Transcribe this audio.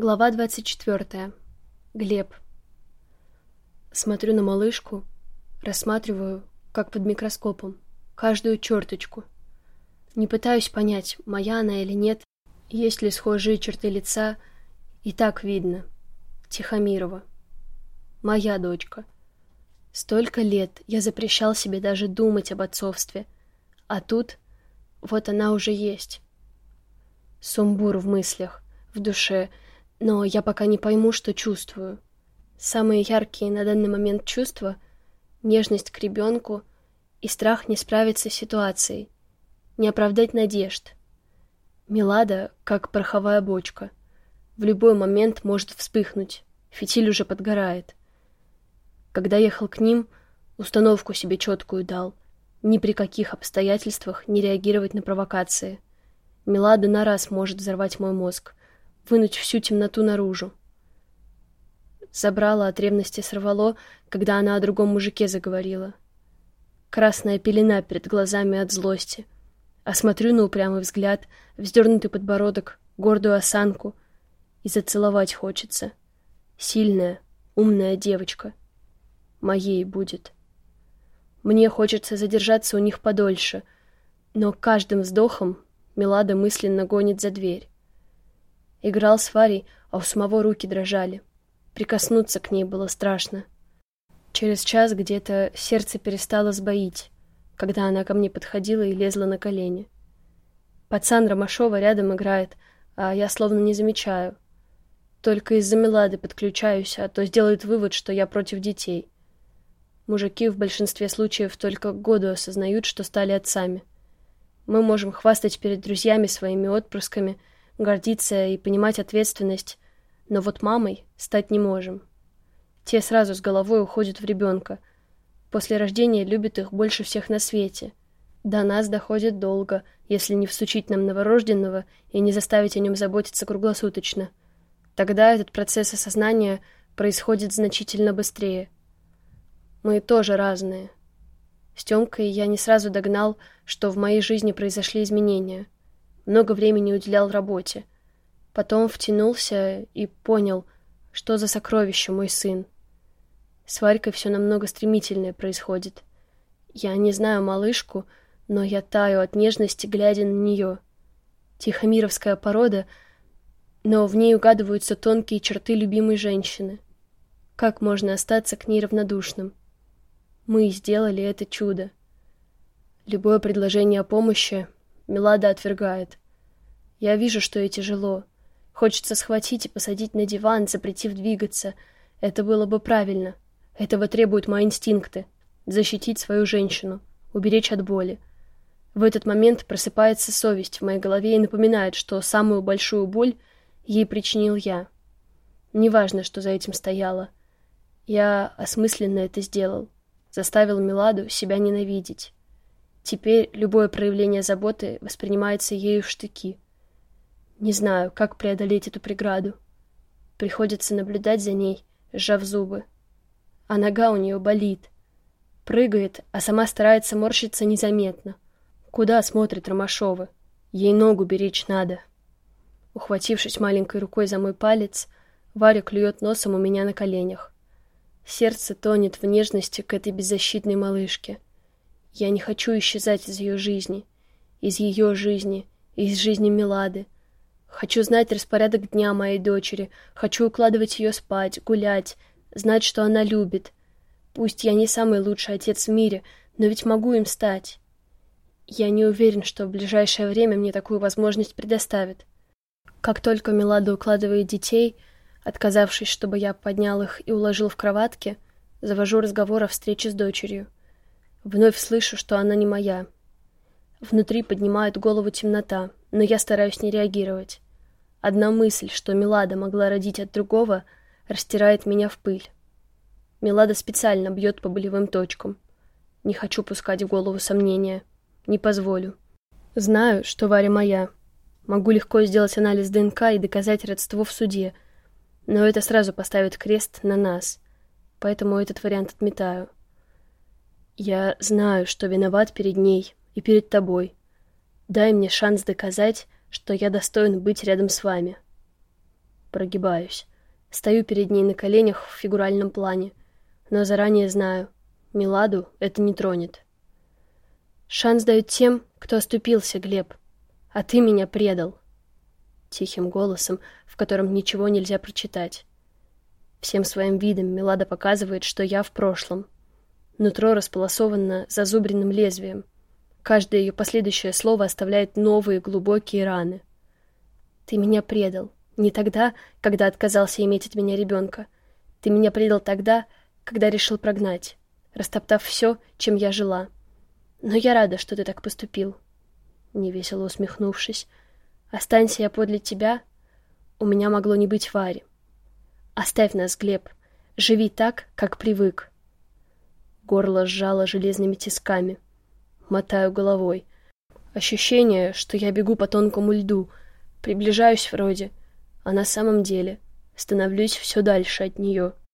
Глава 24. Глеб. Смотрю на малышку, рассматриваю, как под микроскопом, каждую черточку. Не пытаюсь понять, моя она или нет, есть ли схожие черты лица, и так видно. Тихомирова. Моя дочка. Столько лет я запрещал себе даже думать об отцовстве, а тут вот она уже есть. Сумбур в мыслях, в душе — но я пока не пойму, что чувствую. Самые яркие на данный момент чувства — нежность к ребенку и страх не справиться с ситуацией, не оправдать надежд. Милада, как пороховая бочка, в любой момент может вспыхнуть, фитиль уже подгорает. Когда ехал к ним, установку себе четкую дал, ни при каких обстоятельствах не реагировать на провокации. Милада на раз может взорвать мой мозг, вынуть всю темноту наружу. Забрала от ревности сорвало, когда она о другом мужике заговорила. Красная пелена перед глазами от злости. А смотрю на упрямый взгляд, вздернутый подбородок, гордую осанку. И зацеловать хочется. Сильная, умная девочка. Моей будет. Мне хочется задержаться у них подольше, но каждым вздохом Милада мысленно гонит за дверь. Играл с Варей, а у самого руки дрожали. Прикоснуться к ней было страшно. Через час где-то сердце перестало сбоить, когда она ко мне подходила и лезла на колени. Пацан Ромашова рядом играет, а я словно не замечаю. Только из-за Мелады подключаюсь, а то сделает вывод, что я против детей. Мужики в большинстве случаев только году осознают, что стали отцами. Мы можем хвастать перед друзьями своими отпрысками — гордиться и понимать ответственность, но вот мамой стать не можем. Те сразу с головой уходят в ребенка. После рождения любят их больше всех на свете. До нас доходит долго, если не всучить нам новорожденного и не заставить о нем заботиться круглосуточно. Тогда этот процесс осознания происходит значительно быстрее. Мы тоже разные. С Тёмкой я не сразу догнал, что в моей жизни произошли изменения — много времени уделял работе. Потом втянулся и понял, что за сокровище мой сын. С Варькой все намного стремительнее происходит. Я не знаю малышку, но я таю от нежности, глядя на нее. Тихомировская порода, но в ней угадываются тонкие черты любимой женщины. Как можно остаться к ней равнодушным? Мы сделали это чудо. Любое предложение о помощи Милада отвергает. Я вижу, что ей тяжело. Хочется схватить и посадить на диван, запретив двигаться. Это было бы правильно. Этого требуют мои инстинкты. Защитить свою женщину, уберечь от боли. В этот момент просыпается совесть в моей голове и напоминает, что самую большую боль ей причинил я. Неважно, что за этим стояло. Я осмысленно это сделал. Заставил Миладу себя ненавидеть. Теперь любое проявление заботы воспринимается ею в штыки. Не знаю, как преодолеть эту преграду. Приходится наблюдать за ней, сжав зубы. А нога у нее болит. Прыгает, а сама старается морщиться незаметно. Куда смотрит Ромашова? Ей ногу беречь надо. Ухватившись маленькой рукой за мой палец, Варя клюет носом у меня на коленях. Сердце тонет в нежности к этой беззащитной малышке — я не хочу исчезать из ее жизни, из ее жизни, из жизни Милады. Хочу знать распорядок дня моей дочери, хочу укладывать ее спать, гулять, знать, что она любит. Пусть я не самый лучший отец в мире, но ведь могу им стать. Я не уверен, что в ближайшее время мне такую возможность предоставят. Как только Милада укладывает детей, отказавшись, чтобы я поднял их и уложил в кроватке, завожу разговор о встрече с дочерью. Вновь слышу, что она не моя. Внутри поднимает голову темнота, но я стараюсь не реагировать. Одна мысль, что Милада могла родить от другого, растирает меня в пыль. Милада специально бьет по болевым точкам. Не хочу пускать в голову сомнения. Не позволю. Знаю, что Варя моя. Могу легко сделать анализ ДНК и доказать родство в суде. Но это сразу поставит крест на нас. Поэтому этот вариант отметаю. Я знаю, что виноват перед ней и перед тобой. Дай мне шанс доказать, что я достоин быть рядом с вами. Прогибаюсь. Стою перед ней на коленях в фигуральном плане. Но заранее знаю, Миладу это не тронет. Шанс дают тем, кто оступился, Глеб. А ты меня предал. Тихим голосом, в котором ничего нельзя прочитать. Всем своим видом Милада показывает, что я в прошлом. Нутро располосовано зазубренным лезвием. Каждое ее последующее слово оставляет новые глубокие раны. Ты меня предал. Не тогда, когда отказался иметь от меня ребенка. Ты меня предал тогда, когда решил прогнать, растоптав все, чем я жила. Но я рада, что ты так поступил. Невесело усмехнувшись. Останься я подле тебя, у меня могло не быть Вари. Оставь нас, Глеб. Живи так, как привык. Горло сжало железными тисками. Мотаю головой. Ощущение, что я бегу по тонкому льду, приближаюсь вроде, а на самом деле становлюсь все дальше от нее —